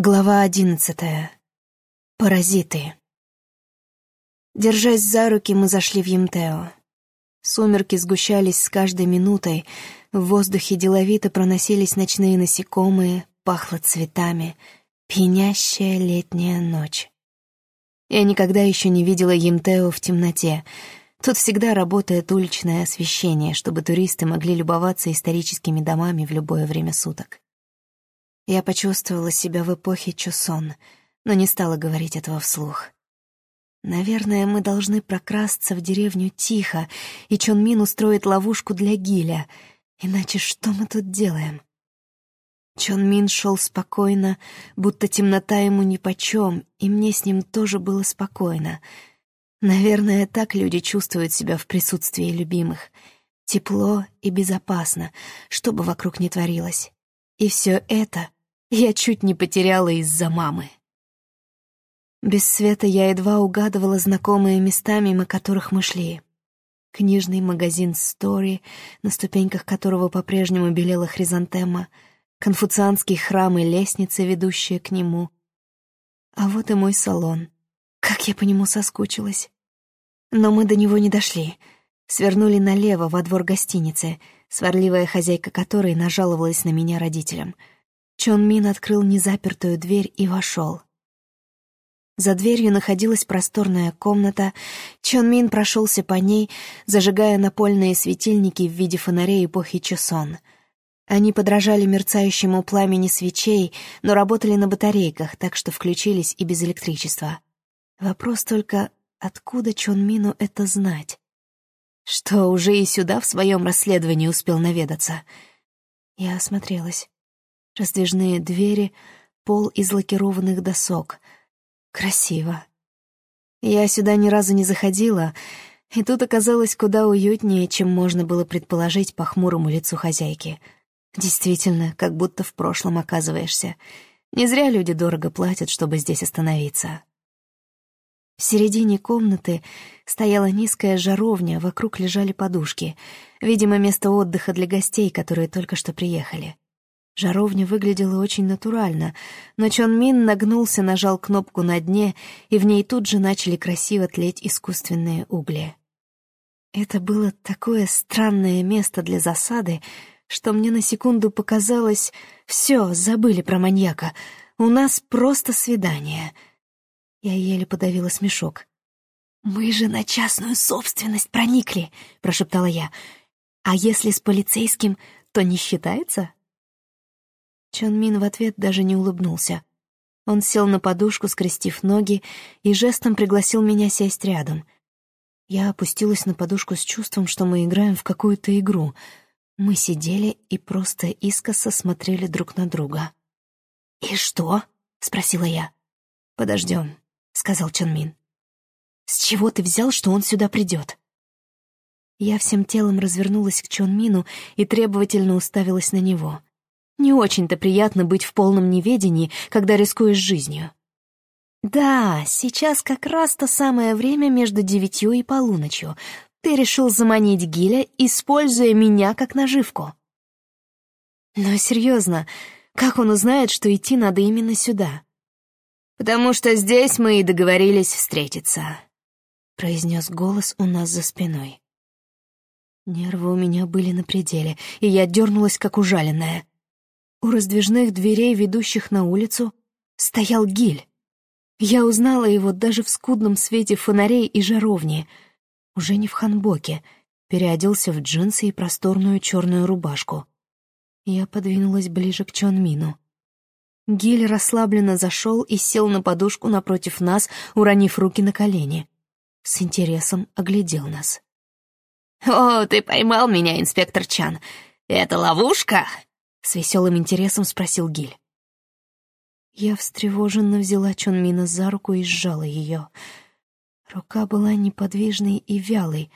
Глава одиннадцатая. Паразиты. Держась за руки, мы зашли в Емтео. Сумерки сгущались с каждой минутой, в воздухе деловито проносились ночные насекомые, пахло цветами, пьянящая летняя ночь. Я никогда еще не видела Емтео в темноте. Тут всегда работает уличное освещение, чтобы туристы могли любоваться историческими домами в любое время суток. Я почувствовала себя в эпохе Чусон, но не стала говорить этого вслух. Наверное, мы должны прокрасться в деревню тихо, и Чон Мин устроит ловушку для Гиля. Иначе что мы тут делаем? Чон Мин шел спокойно, будто темнота ему нипочем, и мне с ним тоже было спокойно. Наверное, так люди чувствуют себя в присутствии любимых. Тепло и безопасно, что бы вокруг ни творилось. И все это я чуть не потеряла из-за мамы. Без света я едва угадывала знакомые места, мимо которых мы шли. Книжный магазин «Стори», на ступеньках которого по-прежнему белела хризантема, конфуцианский храм и лестница, ведущая к нему. А вот и мой салон. Как я по нему соскучилась. Но мы до него не дошли. Свернули налево, во двор гостиницы, сварливая хозяйка которой нажаловалась на меня родителям — Чон Мин открыл незапертую дверь и вошел. За дверью находилась просторная комната. Чон Мин прошелся по ней, зажигая напольные светильники в виде фонарей эпохи Чосон. Они подражали мерцающему пламени свечей, но работали на батарейках, так что включились и без электричества. Вопрос только, откуда Чон Мину это знать? Что, уже и сюда в своем расследовании успел наведаться? Я осмотрелась раздвижные двери, пол из лакированных досок. Красиво. Я сюда ни разу не заходила, и тут оказалось куда уютнее, чем можно было предположить по хмурому лицу хозяйки. Действительно, как будто в прошлом оказываешься. Не зря люди дорого платят, чтобы здесь остановиться. В середине комнаты стояла низкая жаровня, вокруг лежали подушки. Видимо, место отдыха для гостей, которые только что приехали. Жаровня выглядела очень натурально, но Чон Мин нагнулся, нажал кнопку на дне, и в ней тут же начали красиво тлеть искусственные угли. Это было такое странное место для засады, что мне на секунду показалось, все, забыли про маньяка, у нас просто свидание. Я еле подавила смешок. «Мы же на частную собственность проникли», — прошептала я. «А если с полицейским, то не считается?» Чон Мин в ответ даже не улыбнулся. Он сел на подушку, скрестив ноги, и жестом пригласил меня сесть рядом. Я опустилась на подушку с чувством, что мы играем в какую-то игру. Мы сидели и просто искоса смотрели друг на друга. «И что?» — спросила я. «Подождем», — сказал Чон Мин. «С чего ты взял, что он сюда придет?» Я всем телом развернулась к Чон Мину и требовательно уставилась на него — не очень-то приятно быть в полном неведении, когда рискуешь жизнью. Да, сейчас как раз то самое время между девятью и полуночью. Ты решил заманить Гиля, используя меня как наживку. Но серьезно, как он узнает, что идти надо именно сюда? «Потому что здесь мы и договорились встретиться», — произнес голос у нас за спиной. Нервы у меня были на пределе, и я дернулась, как ужаленная. У раздвижных дверей, ведущих на улицу, стоял гиль. Я узнала его даже в скудном свете фонарей и жаровни. Уже не в ханбоке, переоделся в джинсы и просторную черную рубашку. Я подвинулась ближе к Чонмину. Гиль расслабленно зашел и сел на подушку напротив нас, уронив руки на колени. С интересом оглядел нас. «О, ты поймал меня, инспектор Чан. Это ловушка?» С веселым интересом спросил Гиль. Я встревоженно взяла Чонмина за руку и сжала ее. Рука была неподвижной и вялой,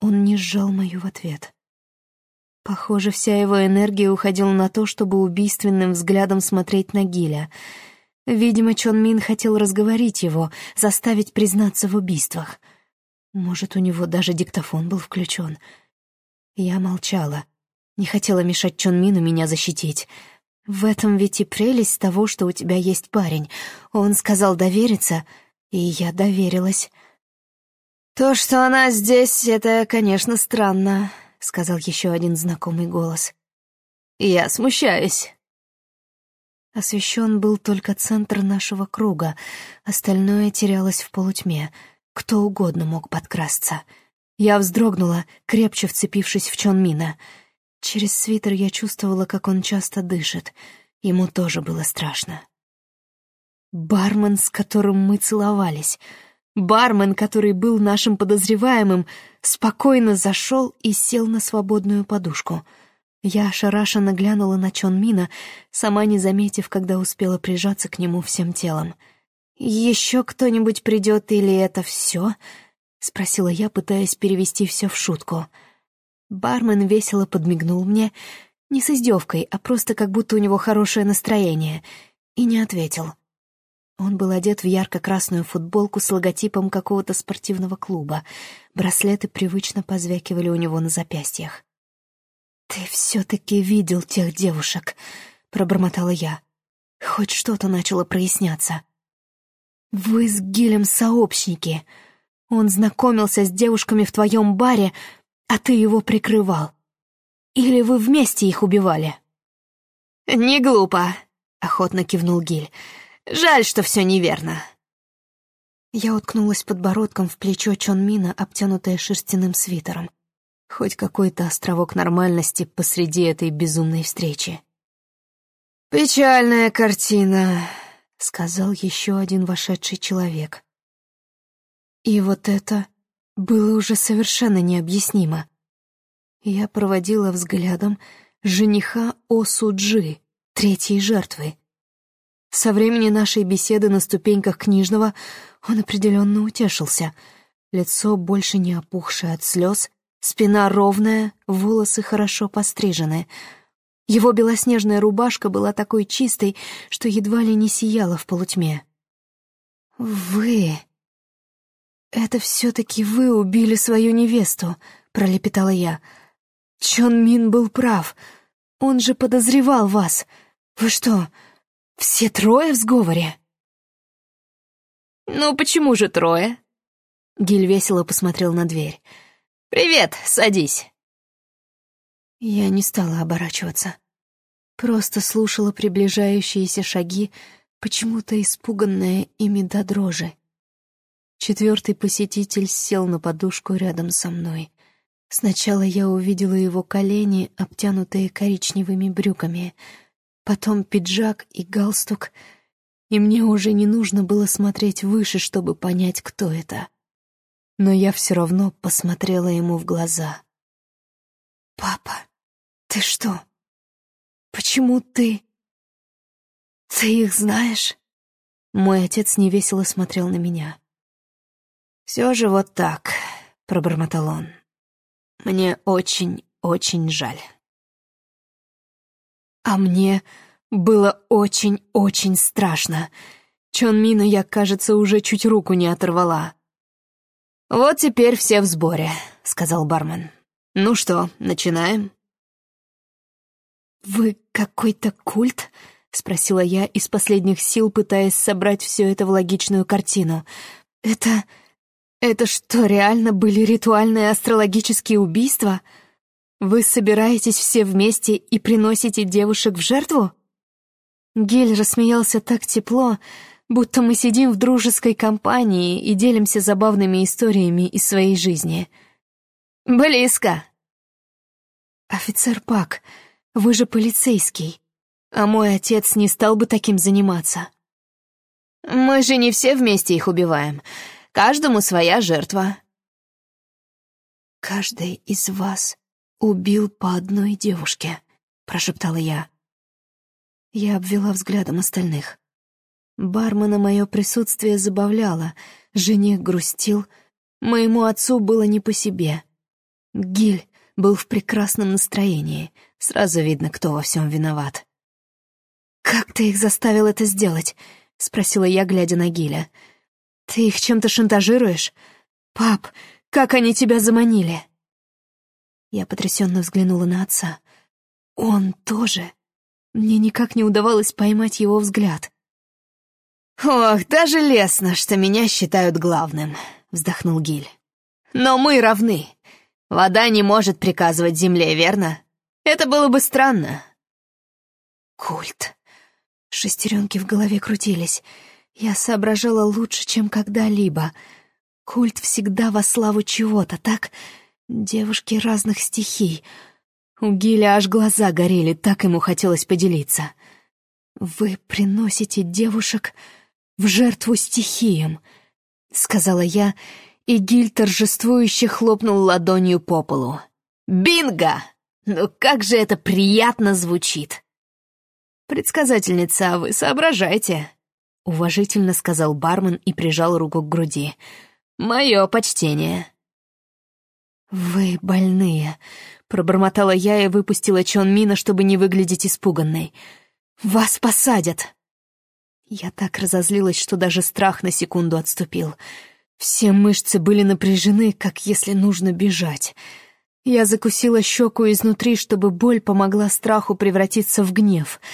он не сжал мою в ответ. Похоже, вся его энергия уходила на то, чтобы убийственным взглядом смотреть на Гиля. Видимо, Чон Мин хотел разговорить его, заставить признаться в убийствах. Может, у него даже диктофон был включен. Я молчала — не хотела мешать Чон Мину меня защитить. В этом ведь и прелесть того, что у тебя есть парень. Он сказал довериться, и я доверилась. «То, что она здесь, это, конечно, странно», — сказал еще один знакомый голос. «Я смущаюсь». Освещен был только центр нашего круга, остальное терялось в полутьме. Кто угодно мог подкрасться. Я вздрогнула, крепче вцепившись в Чон Мина — Через свитер я чувствовала, как он часто дышит. Ему тоже было страшно. Бармен, с которым мы целовались. Бармен, который был нашим подозреваемым, спокойно зашел и сел на свободную подушку. Я ошарашенно глянула на Чон Мина, сама не заметив, когда успела прижаться к нему всем телом. «Еще кто-нибудь придет или это все?» — спросила я, пытаясь перевести все в шутку. — Бармен весело подмигнул мне, не с издевкой, а просто как будто у него хорошее настроение, и не ответил. Он был одет в ярко-красную футболку с логотипом какого-то спортивного клуба. Браслеты привычно позвякивали у него на запястьях. «Ты все-таки видел тех девушек», — пробормотала я. Хоть что-то начало проясняться. «Вы с Гилем сообщники. Он знакомился с девушками в твоем баре, а ты его прикрывал. Или вы вместе их убивали?» «Не глупо», — охотно кивнул Гиль. «Жаль, что все неверно». Я уткнулась подбородком в плечо Чонмина, обтянутое шерстяным свитером. Хоть какой-то островок нормальности посреди этой безумной встречи. «Печальная картина», — сказал еще один вошедший человек. И вот это было уже совершенно необъяснимо. Я проводила взглядом жениха Осуджи, третьей жертвы. Со времени нашей беседы на ступеньках книжного он определенно утешился. Лицо больше не опухшее от слез, спина ровная, волосы хорошо пострижены. Его белоснежная рубашка была такой чистой, что едва ли не сияла в полутьме. «Вы...» «Это все-таки вы убили свою невесту», — пролепетала я. «Чон Мин был прав. Он же подозревал вас. Вы что, все трое в сговоре?» «Ну, почему же трое?» Гиль весело посмотрел на дверь. «Привет, садись». Я не стала оборачиваться. Просто слушала приближающиеся шаги, почему-то испуганная ими до дрожи. Четвертый посетитель сел на подушку рядом со мной. Сначала я увидела его колени, обтянутые коричневыми брюками, потом пиджак и галстук, и мне уже не нужно было смотреть выше, чтобы понять, кто это. Но я все равно посмотрела ему в глаза. «Папа, ты что? Почему ты... Ты их знаешь?» Мой отец невесело смотрел на меня. «Все же вот так», — пробормотал он. «Мне очень-очень жаль». А мне было очень-очень страшно. Чон Мина я, кажется, уже чуть руку не оторвала. «Вот теперь все в сборе», — сказал бармен. «Ну что, начинаем?» «Вы какой-то культ?» — спросила я из последних сил, пытаясь собрать все это в логичную картину. «Это это что, реально были ритуальные астрологические убийства? Вы собираетесь все вместе и приносите девушек в жертву? Гель рассмеялся так тепло, будто мы сидим в дружеской компании и делимся забавными историями из своей жизни. «Близко!» «Офицер Пак, вы же полицейский, а мой отец не стал бы таким заниматься». «Мы же не все вместе их убиваем. Каждому своя жертва». «Каждый из вас убил по одной девушке», — прошептала я. Я обвела взглядом остальных. Бармена мое присутствие забавляло, жених грустил, моему отцу было не по себе. Гиль был в прекрасном настроении, сразу видно, кто во всем виноват. «Как ты их заставил это сделать?» — спросила я, глядя на Гиля. «Ты их чем-то шантажируешь? Пап, как они тебя заманили?» Я потрясенно взглянула на отца. «Он тоже? Мне никак не удавалось поймать его взгляд. «Ох, даже лестно, что меня считают главным», — вздохнул Гиль. «Но мы равны. Вода не может приказывать земле, верно? Это было бы странно». Культ. Шестеренки в голове крутились. Я соображала лучше, чем когда-либо. Культ всегда во славу чего-то, так? Девушки разных стихий. У Гиля аж глаза горели, так ему хотелось поделиться. «Вы приносите девушек в жертву стихиям», — сказала я, и Гиль торжествующе хлопнул ладонью по полу. «Бинго! Ну как же это приятно звучит!» «Предсказательница, а вы соображайте», — уважительно сказал бармен и прижал руку к груди. «Мое почтение». «Вы больные», — пробормотала я и выпустила Чон Мина, чтобы не выглядеть испуганной. «Вас посадят!» Я так разозлилась, что даже страх на секунду отступил. Все мышцы были напряжены, как если нужно бежать. Я закусила щеку изнутри, чтобы боль помогла страху превратиться в гнев —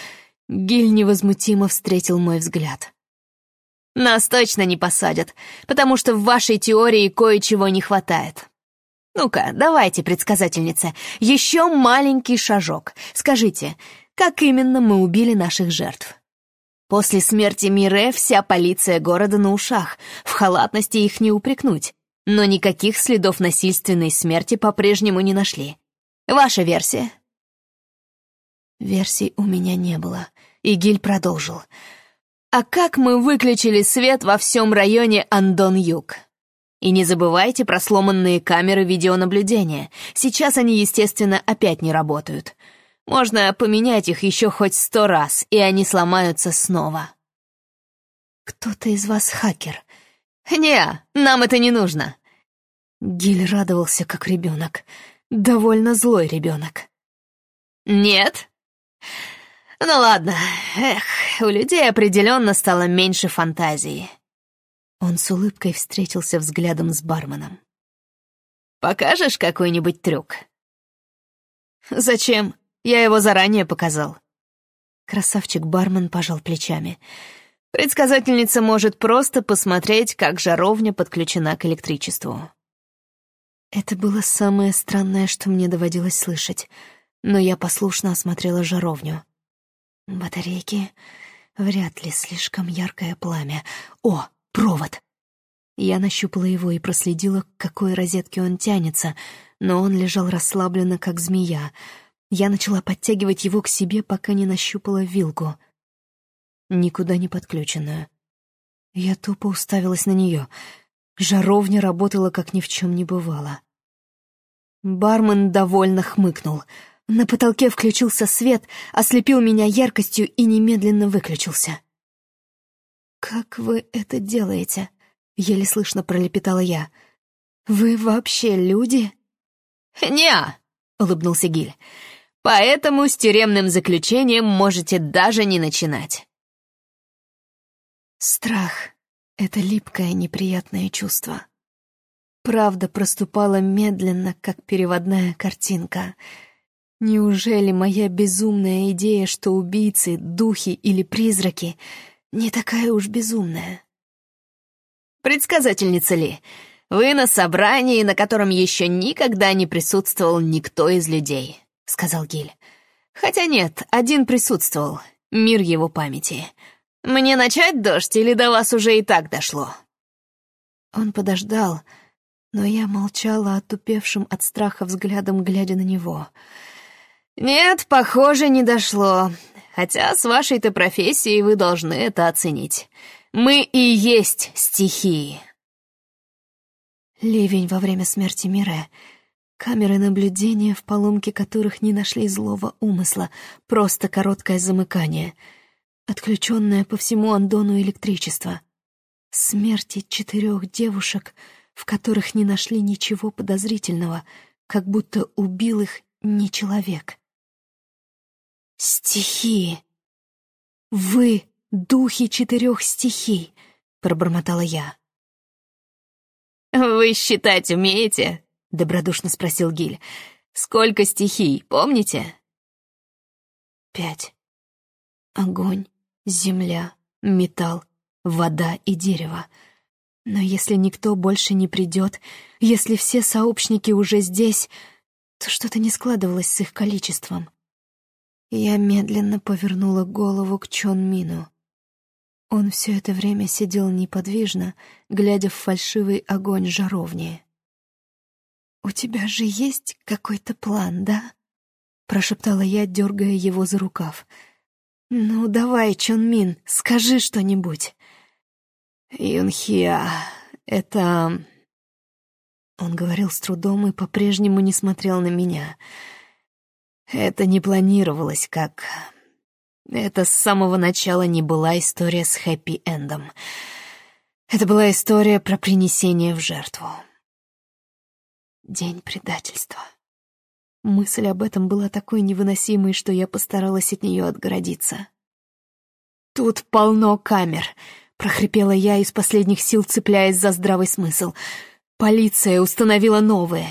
Гиль невозмутимо встретил мой взгляд. «Нас точно не посадят, потому что в вашей теории кое-чего не хватает. Ну-ка, давайте, предсказательница, еще маленький шажок. Скажите, как именно мы убили наших жертв?» После смерти Мире вся полиция города на ушах, в халатности их не упрекнуть, но никаких следов насильственной смерти по-прежнему не нашли. Ваша версия? Версий у меня не было, и Гиль продолжил. «А как мы выключили свет во всем районе Андон-Юг?» И не забывайте про сломанные камеры видеонаблюдения. Сейчас они, естественно, опять не работают. Можно поменять их еще хоть сто раз, и они сломаются снова. «Кто-то из вас хакер?» «Не, нам это не нужно». Гиль радовался, как ребенок. Довольно злой ребенок. «Нет, ну ладно, эх, у людей определенно стало меньше фантазии. Он с улыбкой встретился взглядом с барменом. «Покажешь какой-нибудь трюк?» «Зачем? Я его заранее показал». Красавчик-бармен пожал плечами. «Предсказательница может просто посмотреть, как жаровня подключена к электричеству». Это было самое странное, что мне доводилось слышать — но я послушно осмотрела жаровню. Батарейки, вряд ли слишком яркое пламя. О, провод! Я нащупала его и проследила, к какой розетке он тянется, но он лежал расслабленно, как змея. Я начала подтягивать его к себе, пока не нащупала вилку. Никуда не подключенную. Я тупо уставилась на нее. Жаровня работала, как ни в чем не бывало. Бармен довольно хмыкнул — на потолке включился свет, ослепил меня яркостью и немедленно выключился. «Как вы это делаете?» — еле слышно пролепетала я. «Вы вообще люди?» «Не-а», улыбнулся Гиль. «Поэтому с тюремным заключением можете даже не начинать». Страх — это липкое неприятное чувство. Правда проступала медленно, как переводная картинка — Неужели моя безумная идея, что убийцы, духи или призраки, не такая уж безумная? Предсказательница ли, вы на собрании, на котором еще никогда не присутствовал никто из людей, сказал Гиль. Хотя нет, один присутствовал, мир его памяти. Мне начать дождь или до вас уже и так дошло? Он подождал, но я молчала, отупевшим от страха взглядом, глядя на него — «Нет, похоже, не дошло. Хотя с вашей-то профессией вы должны это оценить. Мы и есть стихии». Ливень во время смерти Мире. Камеры наблюдения, в поломке которых не нашли злого умысла, просто короткое замыкание. Отключенное по всему Андону электричество. Смерти четырех девушек, в которых не нашли ничего подозрительного, как будто убил их не человек. «Стихии! Вы — духи четырех стихий!» — пробормотала я. «Вы считать умеете?» — добродушно спросил Гиль. «Сколько стихий, помните?» «Пять», Огонь, земля, металл, вода и дерево. Но если никто больше не придет, если все сообщники уже здесь, то что-то не складывалось с их количеством. Я медленно повернула голову к Чон Мину. Он все это время сидел неподвижно, глядя в фальшивый огонь жаровни. «У тебя же есть какой-то план, да?» — прошептала я, дергая его за рукав. «Ну, давай, Чон Мин, скажи что-нибудь». «Юнхия, это...» Он говорил с трудом и по-прежнему не смотрел на меня. «Это не планировалось как это с самого начала не была история с хэппи-эндом. Это была история про принесение в жертву. День предательства. Мысль об этом была такой невыносимой, что я постаралась от нее отгородиться. «Тут полно камер», — прохрипела я из последних сил, цепляясь за здравый смысл. «Полиция установила новые».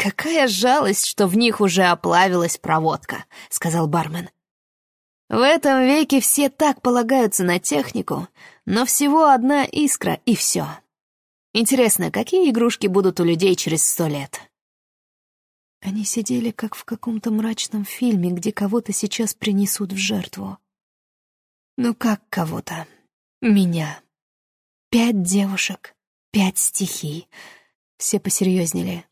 «Какая жалость, что в них уже оплавилась проводка», — сказал бармен. В этом веке все так полагаются на технику, но всего одна искра и все. Интересно, какие игрушки будут у людей через сто лет? Они сидели как в каком-то мрачном фильме, где кого-то сейчас принесут в жертву. Ну как кого-то? Меня. Пять девушек, пять стихий. Все посерьезнели.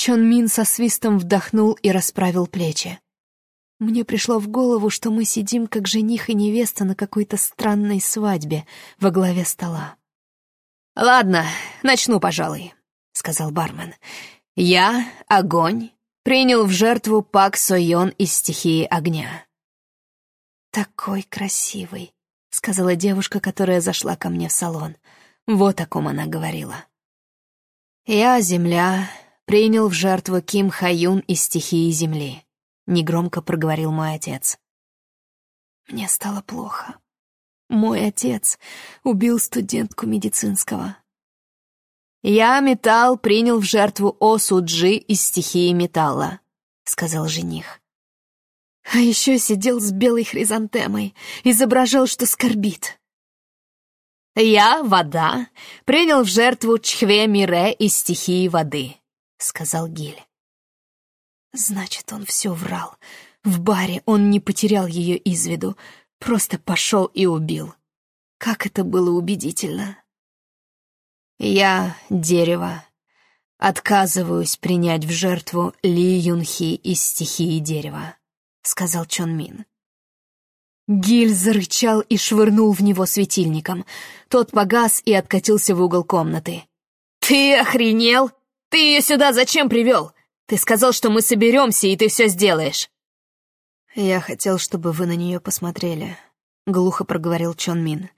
Чон Мин со свистом вдохнул и расправил плечи. Мне пришло в голову, что мы сидим как жених и невеста на какой-то странной свадьбе во главе стола. «Ладно, начну, пожалуй», — сказал бармен. «Я, огонь, принял в жертву Пак Сойон из стихии огня». «Такой красивый», — сказала девушка, которая зашла ко мне в салон. Вот о ком она говорила. «Я, земля, принял в жертву Ким Хаюн из стихии земли» негромко проговорил мой отец. Мне стало плохо. Мой отец убил студентку медицинского. «Я, металл, принял в жертву Осу Джи из стихии металла», — сказал жених. А еще сидел с белой хризантемой, изображал, что скорбит. «Я, вода, принял в жертву Чхве Мире из стихии воды», — сказал Гиль. Значит, он все врал. В баре он не потерял ее из виду, просто пошел и убил. Как это было убедительно. Я — дерево. Отказываюсь принять в жертву Ли Юнхи из стихии дерева, — сказал Чон Мин. Гиль зарычал и швырнул в него светильником. Тот погас и откатился в угол комнаты. «Ты охренел? Ты ее сюда зачем привел? Ты сказал, что мы соберемся, и ты все сделаешь. Я хотел, чтобы вы на нее посмотрели, глухо проговорил Чон Мин.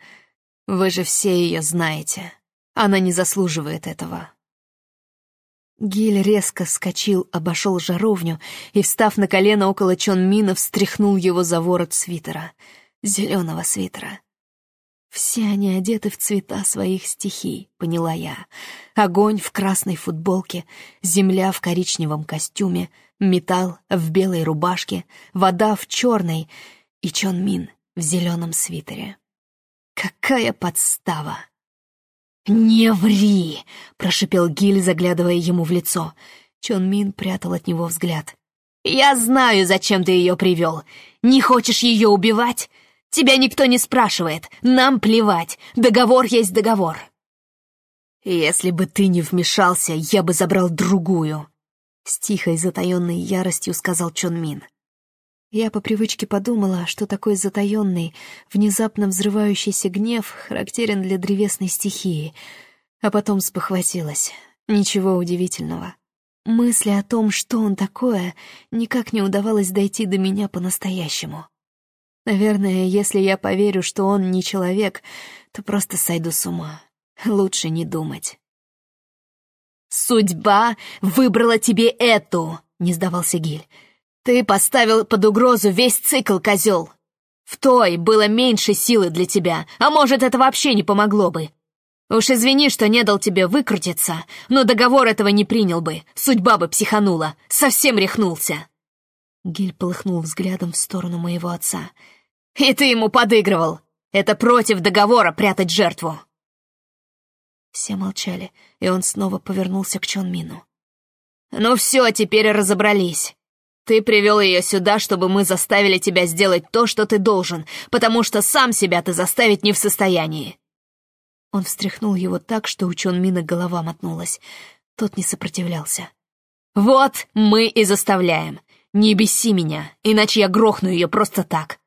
Вы же все ее знаете. Она не заслуживает этого. Гиль резко вскочил, обошел жаровню и, встав на колено около Чон Мина, встряхнул его за ворот свитера, зеленого свитера. Все они одеты в цвета своих стихий, поняла я. Огонь в красной футболке, земля в коричневом костюме, металл в белой рубашке, вода в черной и Чон Мин в зеленом свитере. Какая подстава! «Не ври!» — прошипел Гиль, заглядывая ему в лицо. Чон Мин прятал от него взгляд. «Я знаю, зачем ты ее привел. Не хочешь ее убивать? Тебя никто не спрашивает, нам плевать, договор есть договор. Если бы ты не вмешался, я бы забрал другую. С тихой затаенной яростью сказал Чон Мин. Я по привычке подумала, что такой затаенный, внезапно взрывающийся гнев характерен для древесной стихии, а потом спохватилась. Ничего удивительного. Мысли о том, что он такое, никак не удавалось дойти до меня по-настоящему. Наверное, если я поверю, что он не человек, то просто сойду с ума. Лучше не думать. «Судьба выбрала тебе эту!» — не сдавался Гиль. «Ты поставил под угрозу весь цикл, козел! В той было меньше силы для тебя, а может, это вообще не помогло бы. Уж извини, что не дал тебе выкрутиться, но договор этого не принял бы, судьба бы психанула, совсем рехнулся!» Гиль полыхнул взглядом в сторону моего отца. «И ты ему подыгрывал! Это против договора прятать жертву!» Все молчали, и он снова повернулся к Чон Мину. «Ну все, теперь разобрались. Ты привел ее сюда, чтобы мы заставили тебя сделать то, что ты должен, потому что сам себя ты заставить не в состоянии». Он встряхнул его так, что у Чон Мина голова мотнулась. Тот не сопротивлялся. «Вот мы и заставляем. Не беси меня, иначе я грохну ее просто так.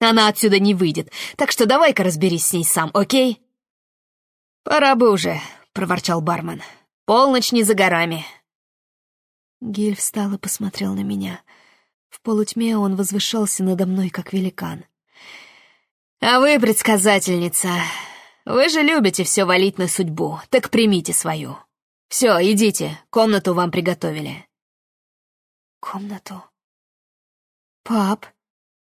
Она отсюда не выйдет, так что давай-ка разберись с ней сам, окей?» «Пора бы уже», — проворчал бармен. «Полночь не за горами». Гиль встал и посмотрел на меня. В полутьме он возвышался надо мной, как великан. «А вы, предсказательница, вы же любите все валить на судьбу, так примите свою. Все, идите, комнату вам приготовили». «Комнату?» «Пап», —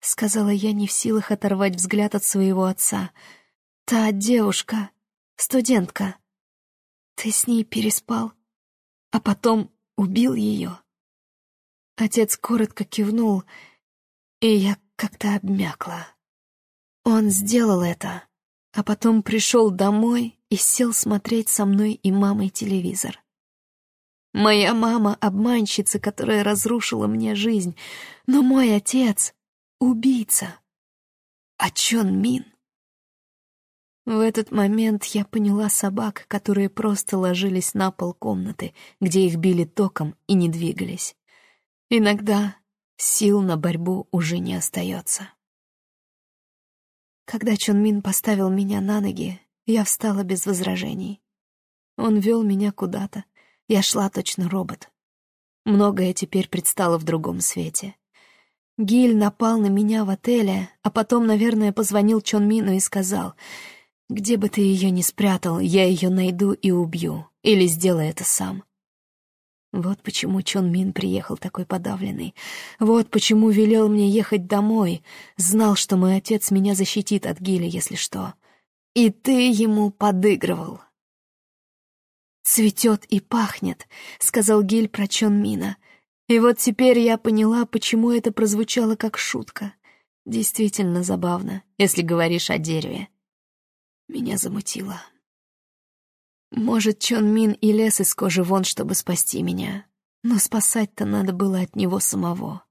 сказала я, не в силах оторвать взгляд от своего отца, — «та девушка, студентка, ты с ней переспал, а потом убил ее?» Отец коротко кивнул, и я как-то обмякла. Он сделал это, а потом пришел домой и сел смотреть со мной и мамой телевизор. Моя мама — обманщица, которая разрушила мне жизнь, но мой отец — убийца. А Чон Мин? В этот момент я поняла собак, которые просто ложились на пол комнаты, где их били током и не двигались. Иногда сил на борьбу уже не остается. Когда Чон Мин поставил меня на ноги, я встала без возражений. Он вел меня куда-то. Я шла точно робот. Многое теперь предстало в другом свете. Гиль напал на меня в отеле, а потом, наверное, позвонил Чон Мину и сказал, «Где бы ты ее ни спрятал, я ее найду и убью, или сделай это сам». Вот почему Чон Мин приехал такой подавленный. Вот почему велел мне ехать домой. Знал, что мой отец меня защитит от Гиля, если что. И ты ему подыгрывал. «Цветет и пахнет», — сказал Гиль про Чон Мина. И вот теперь я поняла, почему это прозвучало как шутка. Действительно забавно, если говоришь о дереве. Меня замутило. Может, Чон Мин и лез из кожи вон, чтобы спасти меня. Но спасать-то надо было от него самого.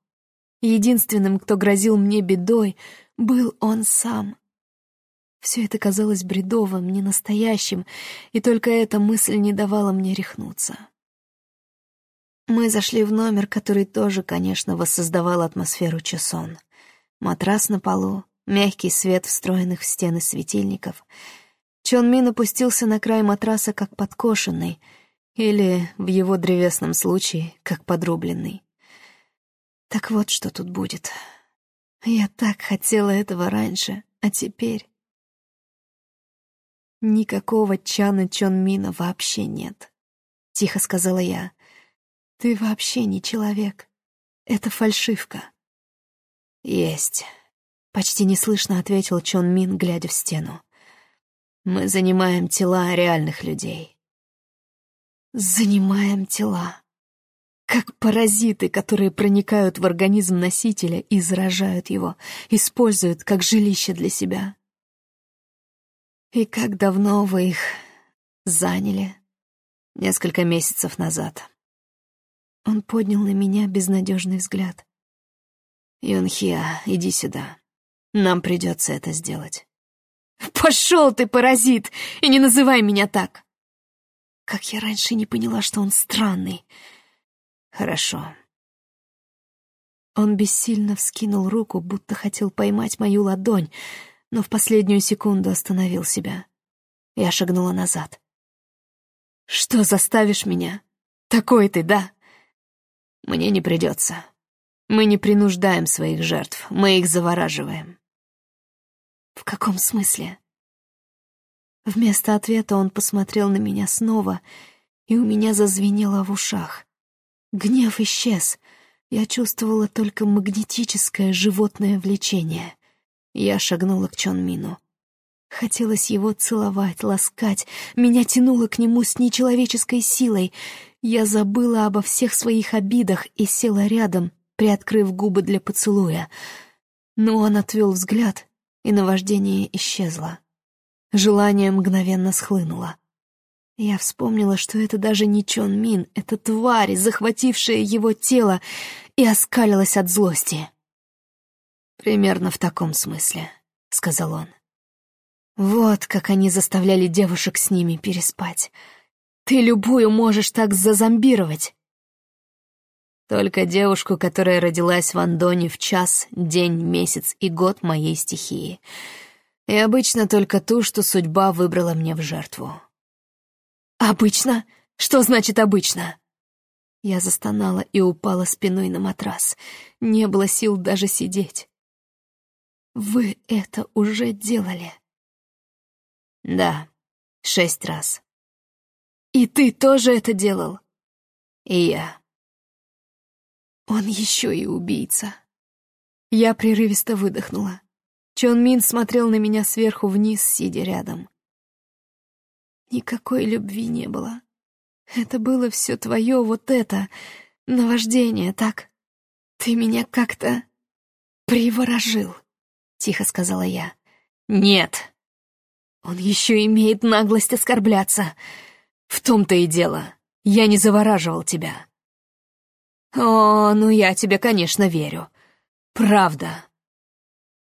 Единственным, кто грозил мне бедой, был он сам. Все это казалось бредовым, ненастоящим, и только эта мысль не давала мне рехнуться. Мы зашли в номер, который тоже, конечно, воссоздавал атмосферу чесон. Матрас на полу, мягкий свет встроенных в стены светильников. Чон Мин опустился на край матраса, как подкошенный, или, в его древесном случае, как подрубленный. Так вот, что тут будет. Я так хотела этого раньше, а теперь... «Никакого Чана Чонмина вообще нет», — тихо сказала я. «Ты вообще не человек. Это фальшивка». «Есть», — почти неслышно ответил Чон Мин, глядя в стену. «Мы занимаем тела реальных людей». «Занимаем тела», как паразиты, которые проникают в организм носителя и заражают его, используют как жилище для себя. «И как давно вы их заняли?» «Несколько месяцев назад». Он поднял на меня безнадежный взгляд. «Юнхиа, иди сюда. Нам придется это сделать». «Пошел ты, паразит, и не называй меня так!» Как я раньше не поняла, что он странный. «Хорошо». Он бессильно вскинул руку, будто хотел поймать мою ладонь, но в последнюю секунду остановил себя. Я шагнула назад. «Что заставишь меня? Такой ты, да?» «Мне не придется. Мы не принуждаем своих жертв, мы их завораживаем». «В каком смысле?» Вместо ответа он посмотрел на меня снова, и у меня зазвенело в ушах. Гнев исчез. Я чувствовала только магнетическое животное влечение. Я шагнула к Чон Мину. Хотелось его целовать, ласкать. Меня тянуло к нему с нечеловеческой силой. Я забыла обо всех своих обидах и села рядом, приоткрыв губы для поцелуя. Но он отвел взгляд, и наваждение исчезло. Желание мгновенно схлынуло. Я вспомнила, что это даже не Чон Мин, это тварь, захватившая его тело, и оскалилась от злости. «Примерно в таком смысле», — сказал он. Вот как они заставляли девушек с ними переспать. Ты любую можешь так зазомбировать. Только девушку, которая родилась в Андоне в час, день, месяц и год моей стихии. И обычно только ту, что судьба выбрала мне в жертву. «Обычно? Что значит «обычно»?» Я застонала и упала спиной на матрас. Не было сил даже сидеть. «Вы это уже делали?» Да, шесть раз. И ты тоже это делал? И я. Он еще и убийца. Я прерывисто выдохнула. Чон Мин смотрел на меня сверху вниз, сидя рядом. Никакой любви не было. Это было все твое вот это, наваждение, так? Ты меня как-то приворожил, — тихо сказала я. Нет, он еще имеет наглость оскорбляться. В том-то и дело. Я не завораживал тебя. О, ну я тебе, конечно, верю. Правда.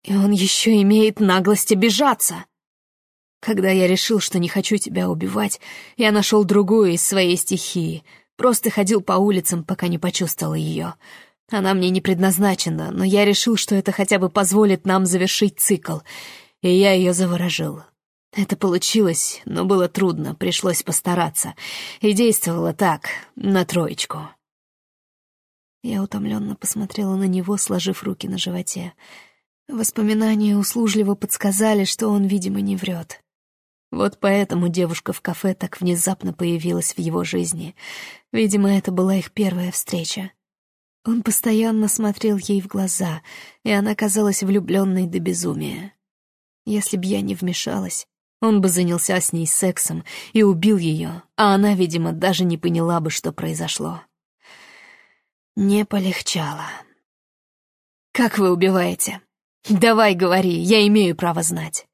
И он еще имеет наглость обижаться. Когда я решил, что не хочу тебя убивать, я нашел другую из своей стихии. Просто ходил по улицам, пока не почувствовал ее. Она мне не предназначена, но я решил, что это хотя бы позволит нам завершить цикл. И я ее заворожил. Это получилось, но было трудно, пришлось постараться. И действовало так, на троечку. Я утомленно посмотрела на него, сложив руки на животе. Воспоминания услужливо подсказали, что он, видимо, не врет. Вот поэтому девушка в кафе так внезапно появилась в его жизни. Видимо, это была их первая встреча. Он постоянно смотрел ей в глаза, и она казалась влюбленной до безумия. Если б я не вмешалась, он бы занялся с ней сексом и убил ее, а она, видимо, даже не поняла бы, что произошло. Не полегчало. «Как вы убиваете? Давай говори, я имею право знать».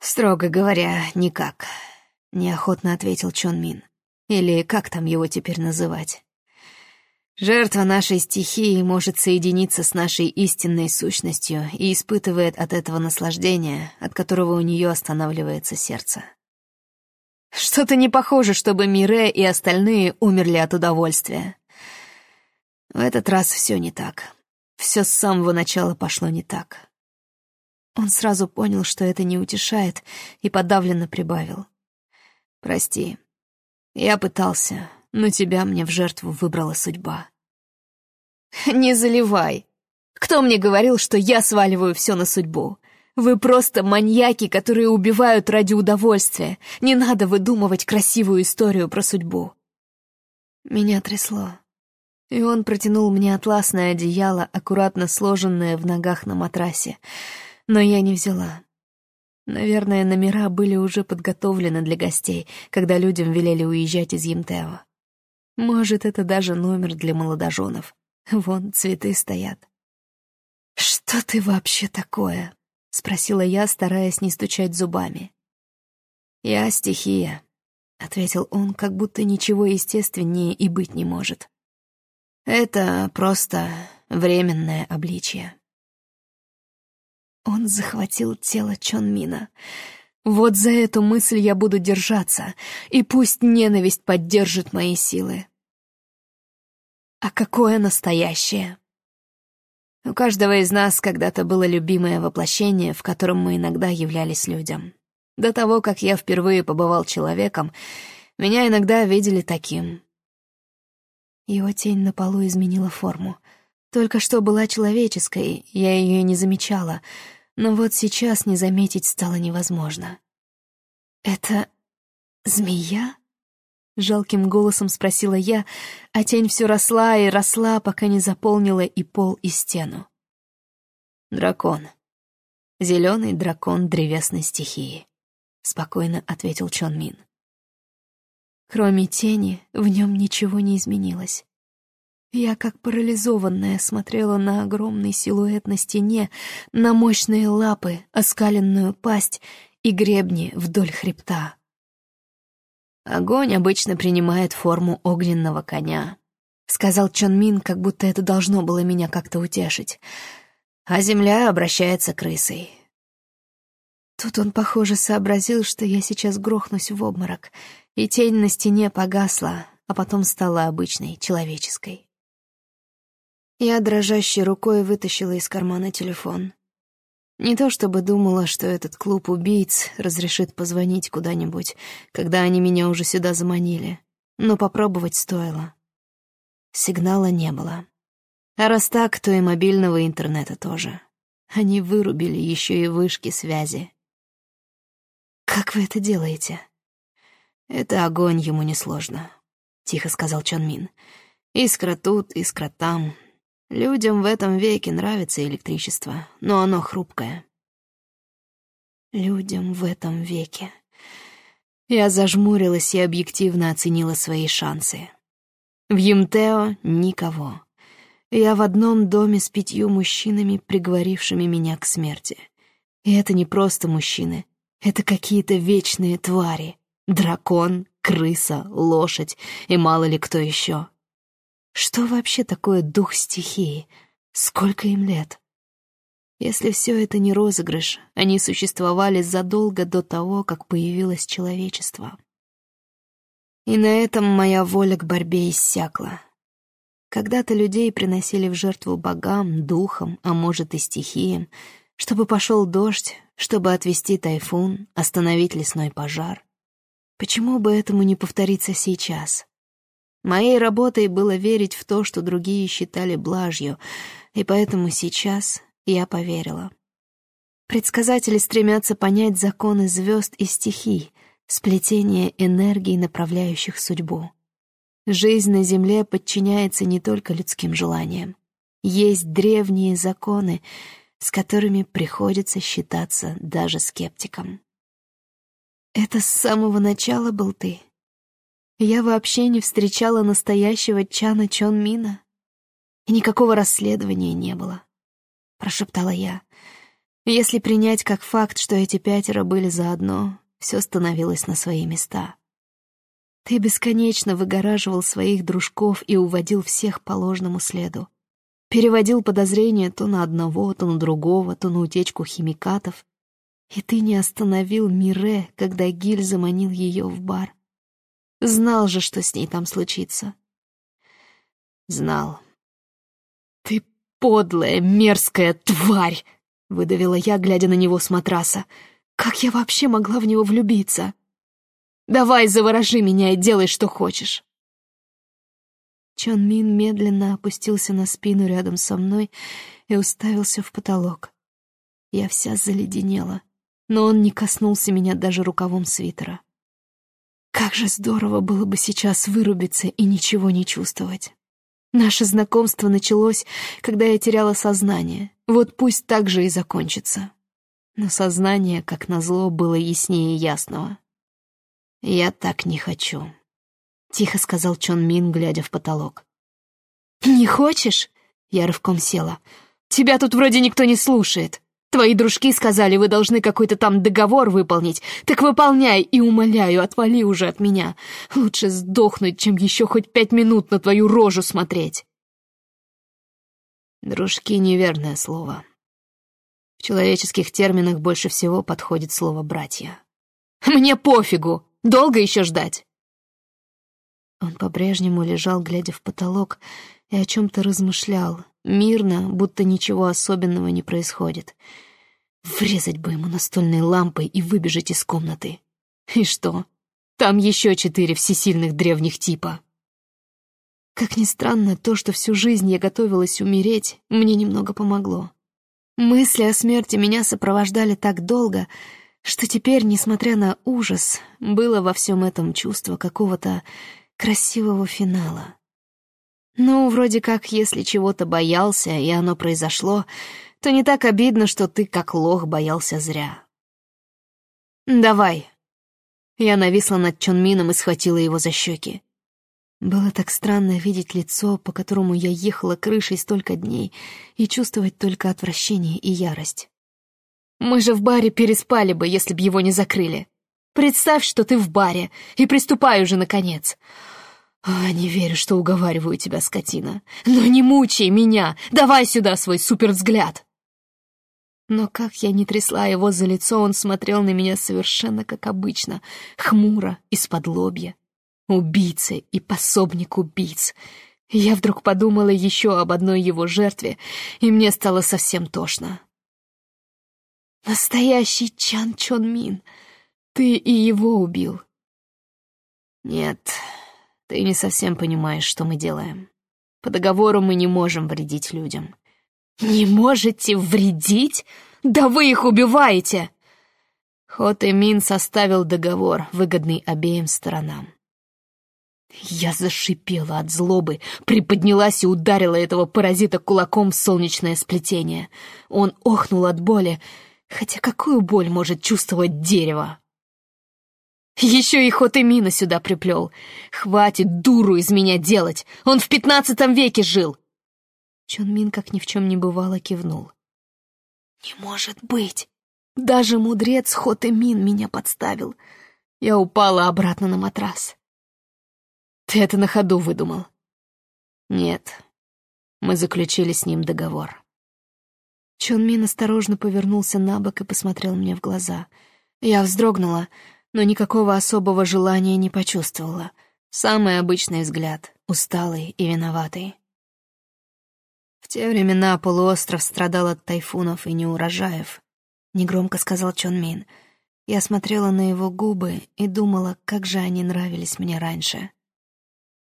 «Строго говоря, никак», — неохотно ответил Чон Мин. «Или как там его теперь называть?» Жертва нашей стихии может соединиться с нашей истинной сущностью и испытывает от этого наслаждение, от которого у нее останавливается сердце. Что-то не похоже, чтобы Мире и остальные умерли от удовольствия. В этот раз все не так. Все с самого начала пошло не так. Он сразу понял, что это не утешает, и подавленно прибавил. «Прости, я пытался, но тебя мне в жертву выбрала судьба. Не заливай. Кто мне говорил, что я сваливаю все на судьбу? Вы просто маньяки, которые убивают ради удовольствия. Не надо выдумывать красивую историю про судьбу. Меня трясло. И он протянул мне атласное одеяло, аккуратно сложенное в ногах на матрасе. Но я не взяла. Наверное, номера были уже подготовлены для гостей, когда людям велели уезжать из Емтео. Может, это даже номер для молодоженов. Вон цветы стоят. «Что ты вообще такое?» — спросила я, стараясь не стучать зубами. «Я стихия», — ответил он, как будто ничего естественнее и быть не может. «Это просто временное обличье». Он захватил тело Чонмина. Вот за эту мысль я буду держаться, и пусть ненависть поддержит мои силы. А какое настоящее? У каждого из нас когда-то было любимое воплощение, в котором мы иногда являлись людям. До того, как я впервые побывал человеком, меня иногда видели таким. Его тень на полу изменила форму. Только что была человеческой, я ее не замечала, но вот сейчас не заметить стало невозможно. «Это змея?» Жалким голосом спросила я, а тень все росла и росла, пока не заполнила и пол, и стену. «Дракон. Зеленый дракон древесной стихии», — спокойно ответил Чон Мин. Кроме тени, в нем ничего не изменилось. Я, как парализованная, смотрела на огромный силуэт на стене, на мощные лапы, оскаленную пасть и гребни вдоль хребта. «Огонь обычно принимает форму огненного коня», — сказал Чон Мин, как будто это должно было меня как-то утешить. «А земля обращается крысой». Тут он, похоже, сообразил, что я сейчас грохнусь в обморок, и тень на стене погасла, а потом стала обычной, человеческой. Я дрожащей рукой вытащила из кармана телефон. Не то чтобы думала, что этот клуб убийц разрешит позвонить куда-нибудь, когда они меня уже сюда заманили, но попробовать стоило. Сигнала не было. А раз так, то и мобильного интернета тоже. Они вырубили еще и вышки связи. «Как вы это делаете?» «Это огонь ему несложно», — тихо сказал Чон Мин. «Искра тут, искра там, Людям в этом веке нравится электричество, но оно хрупкое. Людям в этом веке. Я зажмурилась и объективно оценила свои шансы. В Юмтео никого. Я в одном доме с пятью мужчинами, приговорившими меня к смерти. И это не просто мужчины, это какие-то вечные твари. Дракон, крыса, лошадь и мало ли кто еще. Что вообще такое дух стихии? Сколько им лет? Если все это не розыгрыш, они существовали задолго до того, как появилось человечество. И на этом моя воля к борьбе иссякла. Когда-то людей приносили в жертву богам, духам, а может и стихиям, чтобы пошел дождь, чтобы отвести тайфун, остановить лесной пожар. Почему бы этому не повториться сейчас? Моей работой было верить в то, что другие считали блажью, и поэтому сейчас я поверила. Предсказатели стремятся понять законы звезд и стихий, сплетение энергий, направляющих судьбу. Жизнь на Земле подчиняется не только людским желаниям. Есть древние законы, с которыми приходится считаться даже скептикам. «Это с самого начала был ты?» Я вообще не встречала настоящего Чана Чон Мина. И никакого расследования не было, — прошептала я. Если принять как факт, что эти пятеро были заодно, все становилось на свои места. Ты бесконечно выгораживал своих дружков и уводил всех по ложному следу. Переводил подозрения то на одного, то на другого, то на утечку химикатов. И ты не остановил Мире, когда Гиль заманил ее в бар. Знал же, что с ней там случится. Знал. «Ты подлая, мерзкая тварь!» — выдавила я, глядя на него с матраса. «Как я вообще могла в него влюбиться? Давай, заворожи меня и делай, что хочешь!» Чон Мин медленно опустился на спину рядом со мной и уставился в потолок. Я вся заледенела, но он не коснулся меня даже рукавом свитера. Как же здорово было бы сейчас вырубиться и ничего не чувствовать. Наше знакомство началось, когда я теряла сознание. Вот пусть так же и закончится. Но сознание, как назло, было яснее ясного. «Я так не хочу», — тихо сказал Чон Мин, глядя в потолок. «Не хочешь?» — я рывком села. «Тебя тут вроде никто не слушает». Твои дружки сказали, вы должны какой-то там договор выполнить. Так выполняй и, умоляю, отвали уже от меня. Лучше сдохнуть, чем еще хоть пять минут на твою рожу смотреть. Дружки — неверное слово. В человеческих терминах больше всего подходит слово «братья». Мне пофигу! Долго еще ждать? Он по-прежнему лежал, глядя в потолок, и о чем-то размышлял, мирно, будто ничего особенного не происходит. Врезать бы ему настольной лампой и выбежать из комнаты. И что? Там еще четыре всесильных древних типа. Как ни странно, то, что всю жизнь я готовилась умереть, мне немного помогло. Мысли о смерти меня сопровождали так долго, что теперь, несмотря на ужас, было во всем этом чувство какого-то красивого финала. Ну, вроде как, если чего-то боялся, и оно произошло, то не так обидно, что ты, как лох, боялся зря. «Давай». Я нависла над Чонмином и схватила его за щеки. Было так странно видеть лицо, по которому я ехала крышей столько дней, и чувствовать только отвращение и ярость. «Мы же в баре переспали бы, если б его не закрыли. Представь, что ты в баре, и приступай уже, наконец. А, не верю, что уговариваю тебя, скотина. Но не мучай меня, давай сюда свой супервзгляд!» Но как я не трясла его за лицо, он смотрел на меня совершенно как обычно, хмуро, из-под лобья. Убийца и пособник убийц. Я вдруг подумала еще об одной его жертве, и мне стало совсем тошно. «Настоящий Чан Чон Мин, ты и его убил». «Нет, ты не совсем понимаешь, что мы делаем. По договору мы не можем вредить людям». «Не можете вредить? Да вы их убиваете!» Хот и Мин составил договор, выгодный обеим сторонам. Я зашипела от злобы, приподнялась и ударила этого паразита кулаком в солнечное сплетение. Он охнул от боли, хотя какую боль может чувствовать дерево? Еще и ход Эмина сюда приплел. Хватит дуру из меня делать, он в пятнадцатом веке жил. Чон Мин, как ни в чем не бывало, кивнул. «Не может быть! Даже мудрец Хот Мин меня подставил. Я упала обратно на матрас. Ты это на ходу выдумал? Нет. Мы заключили с ним договор. Чон Мин осторожно повернулся на бок и посмотрел мне в глаза. Я вздрогнула, но никакого особого желания не почувствовала. Самый обычный взгляд, усталый и виноватый. В те времена полуостров страдал от тайфунов и неурожаев, негромко сказал Чон Мин. Я смотрела на его губы и думала, как же они нравились мне раньше.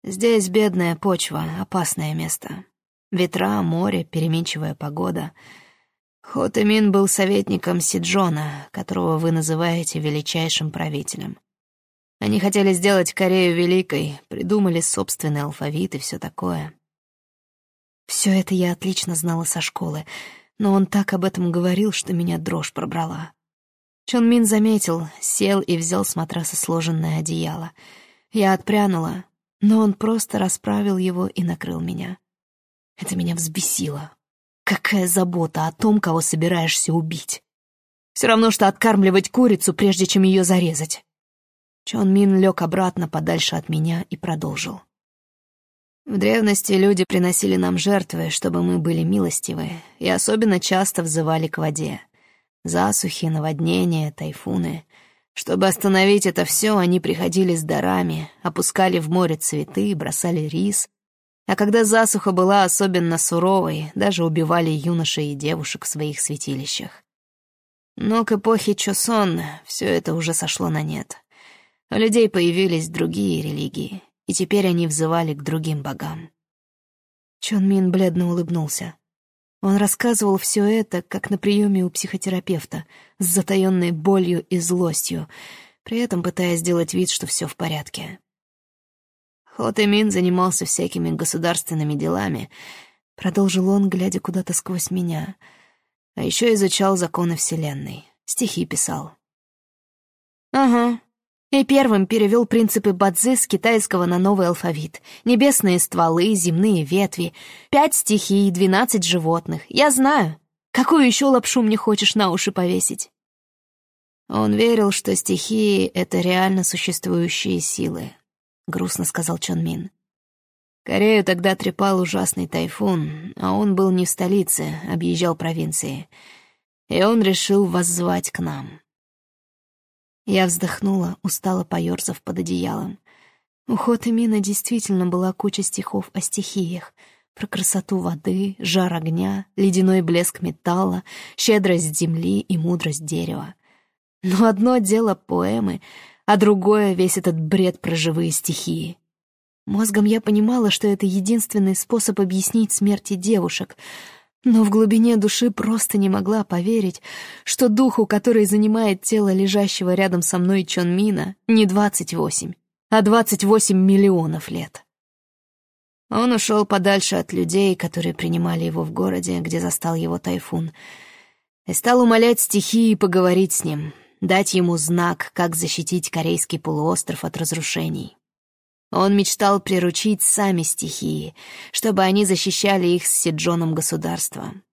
Здесь бедная почва, опасное место. Ветра, море, переменчивая погода. Хотэмин был советником Сиджона, которого вы называете величайшим правителем. Они хотели сделать Корею великой, придумали собственный алфавит и все такое. Все это я отлично знала со школы, но он так об этом говорил, что меня дрожь пробрала. Чон Мин заметил, сел и взял с матраса сложенное одеяло. Я отпрянула, но он просто расправил его и накрыл меня. Это меня взбесило. Какая забота о том, кого собираешься убить. Все равно, что откармливать курицу, прежде чем ее зарезать. Чон Мин лег обратно подальше от меня и продолжил. В древности люди приносили нам жертвы, чтобы мы были милостивы, и особенно часто взывали к воде. Засухи, наводнения, тайфуны. Чтобы остановить это все, они приходили с дарами, опускали в море цветы, бросали рис. А когда засуха была особенно суровой, даже убивали юношей и девушек в своих святилищах. Но к эпохе Чосон все это уже сошло на нет. У людей появились другие религии, и теперь они взывали к другим богам. Чон Мин бледно улыбнулся. Он рассказывал все это, как на приеме у психотерапевта, с затаенной болью и злостью, при этом пытаясь сделать вид, что все в порядке. Хот Эмин занимался всякими государственными делами, продолжил он, глядя куда-то сквозь меня, а еще изучал законы Вселенной, стихи писал. «Ага, и первым перевел принципы Бадзи с китайского на новый алфавит. Небесные стволы, земные ветви, пять стихий, двенадцать животных. Я знаю. Какую еще лапшу мне хочешь на уши повесить? Он верил, что стихии — это реально существующие силы, — грустно сказал Чон Мин. Корею тогда трепал ужасный тайфун, а он был не в столице, объезжал провинции. И он решил воззвать к нам. Я вздохнула, устало поёрзав под одеялом. У Хотэмина действительно была куча стихов о стихиях, про красоту воды, жар огня, ледяной блеск металла, щедрость земли и мудрость дерева. Но одно дело поэмы, а другое — весь этот бред про живые стихии. Мозгом я понимала, что это единственный способ объяснить смерти девушек — но в глубине души просто не могла поверить, что духу, который занимает тело лежащего рядом со мной Чон Мина, не двадцать восемь, а двадцать восемь миллионов лет. Он ушел подальше от людей, которые принимали его в городе, где застал его тайфун, и стал умолять стихии поговорить с ним, дать ему знак, как защитить корейский полуостров от разрушений. Он мечтал приручить сами стихии, чтобы они защищали их с Сиджоном государством.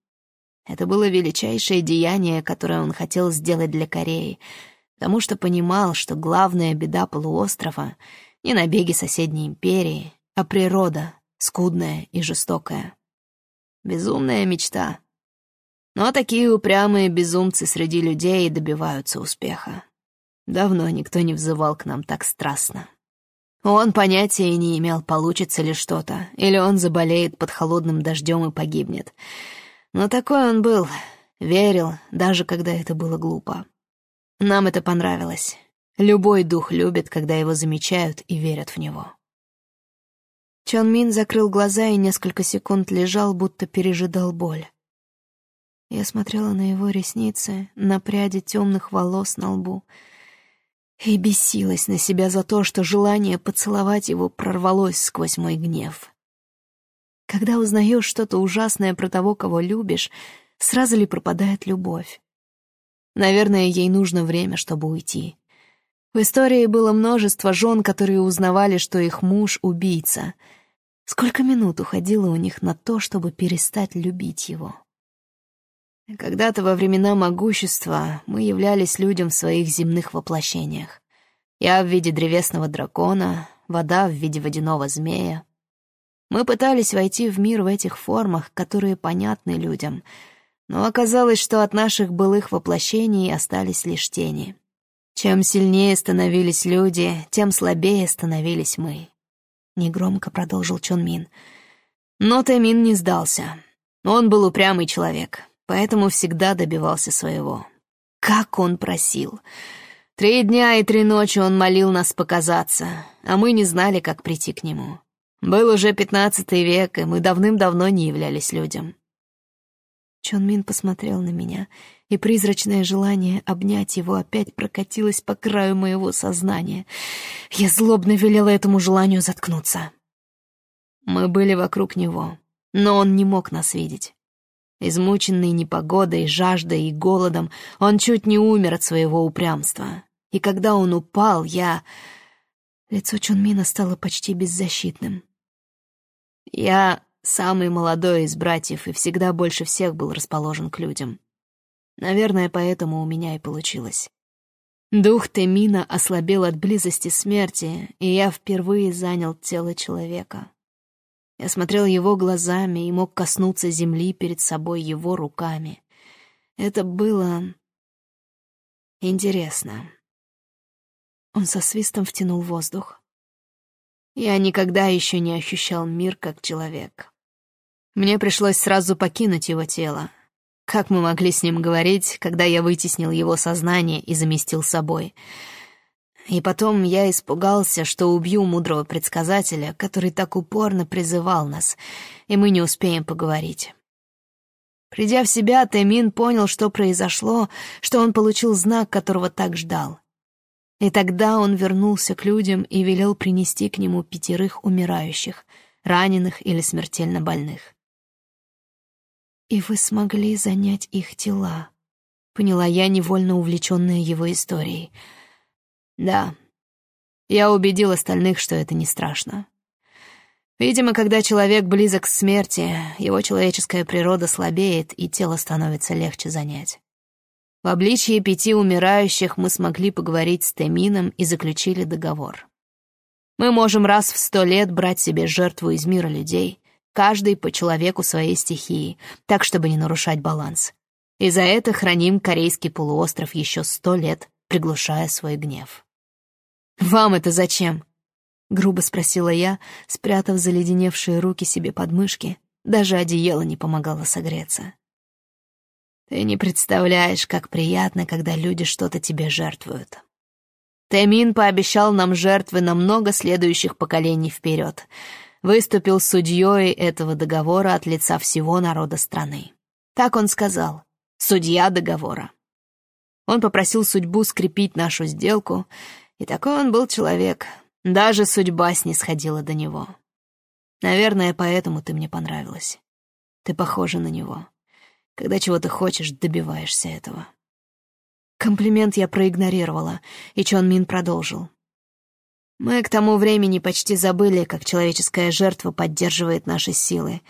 Это было величайшее деяние, которое он хотел сделать для Кореи, потому что понимал, что главная беда полуострова — не набеги соседней империи, а природа, скудная и жестокая. Безумная мечта. Но такие упрямые безумцы среди людей добиваются успеха. Давно никто не взывал к нам так страстно. Он понятия не имел, получится ли что-то, или он заболеет под холодным дождем и погибнет. Но такой он был, верил, даже когда это было глупо. Нам это понравилось. Любой дух любит, когда его замечают и верят в него. Чон Мин закрыл глаза и несколько секунд лежал, будто пережидал боль. Я смотрела на его ресницы, на пряди темных волос на лбу и бесилась на себя за то, что желание поцеловать его прорвалось сквозь мой гнев. Когда узнаешь что-то ужасное про того, кого любишь, сразу ли пропадает любовь? Наверное, ей нужно время, чтобы уйти. В истории было множество жен, которые узнавали, что их муж — убийца. Сколько минут уходило у них на то, чтобы перестать любить его? Когда-то во времена могущества мы являлись людям в своих земных воплощениях. Я в виде древесного дракона, вода в виде водяного змея. Мы пытались войти в мир в этих формах, которые понятны людям, но оказалось, что от наших былых воплощений остались лишь тени — чем сильнее становились люди, тем слабее становились мы. Негромко продолжил Чон Мин. Но Тэмин не сдался. Он был упрямый человек, поэтому всегда добивался своего. Как он просил. Три дня и три ночи он молил нас показаться, а мы не знали, как прийти к нему. Был уже пятнадцатый век, и мы давным-давно не являлись людям. Чон Мин посмотрел на меня — и призрачное желание обнять его опять прокатилось по краю моего сознания. Я злобно велела этому желанию заткнуться. Мы были вокруг него, но он не мог нас видеть. Измученный непогодой, жаждой и голодом, он чуть не умер от своего упрямства. И когда он упал, я... Лицо Чунмина стало почти беззащитным. Я самый молодой из братьев и всегда больше всех был расположен к людям. Наверное, поэтому у меня и получилось. Дух Темина ослабел от близости смерти, и я впервые занял тело человека. Я смотрел его глазами и мог коснуться земли перед собой его руками. Это было... интересно. Он со свистом втянул воздух. Я никогда еще не ощущал мир как человек. Мне пришлось сразу покинуть его тело, как мы могли с ним говорить, когда я вытеснил его сознание и заместил собой? И потом я испугался, что убью мудрого предсказателя, который так упорно призывал нас, и мы не успеем поговорить. Придя в себя, Тэмин понял, что произошло, что он получил знак, которого так ждал. И тогда он вернулся к людям и велел принести к нему пятерых умирающих, раненых или смертельно больных. «И вы смогли занять их тела», — поняла я, невольно увлеченная его историей. «Да, я убедил остальных, что это не страшно. Видимо, когда человек близок к смерти, его человеческая природа слабеет, и тело становится легче занять. В обличье пяти умирающих мы смогли поговорить с Темином и заключили договор. Мы можем раз в сто лет брать себе жертву из мира людей, каждый по человеку своей стихии, так, чтобы не нарушать баланс. И за это храним корейский полуостров еще сто лет, приглушая свой гнев. «Вам это зачем?» — грубо спросила я, спрятав заледеневшие руки себе под мышки. Даже одеяло не помогало согреться. «Ты не представляешь, как приятно, когда люди что-то тебе жертвуют», Тэмин пообещал нам жертвы на много следующих поколений вперед выступил судьей этого договора от лица всего народа страны. Так он сказал, судья договора. Он попросил судьбу скрепить нашу сделку, и такой он был человек. Даже судьба снисходила до него. Наверное, поэтому ты мне понравилась. Ты похожа на него. Когда чего ты хочешь, добиваешься этого. Комплимент я проигнорировала, и Чон Мин продолжил. Мы к тому времени почти забыли, как человеческая жертва поддерживает наши силы.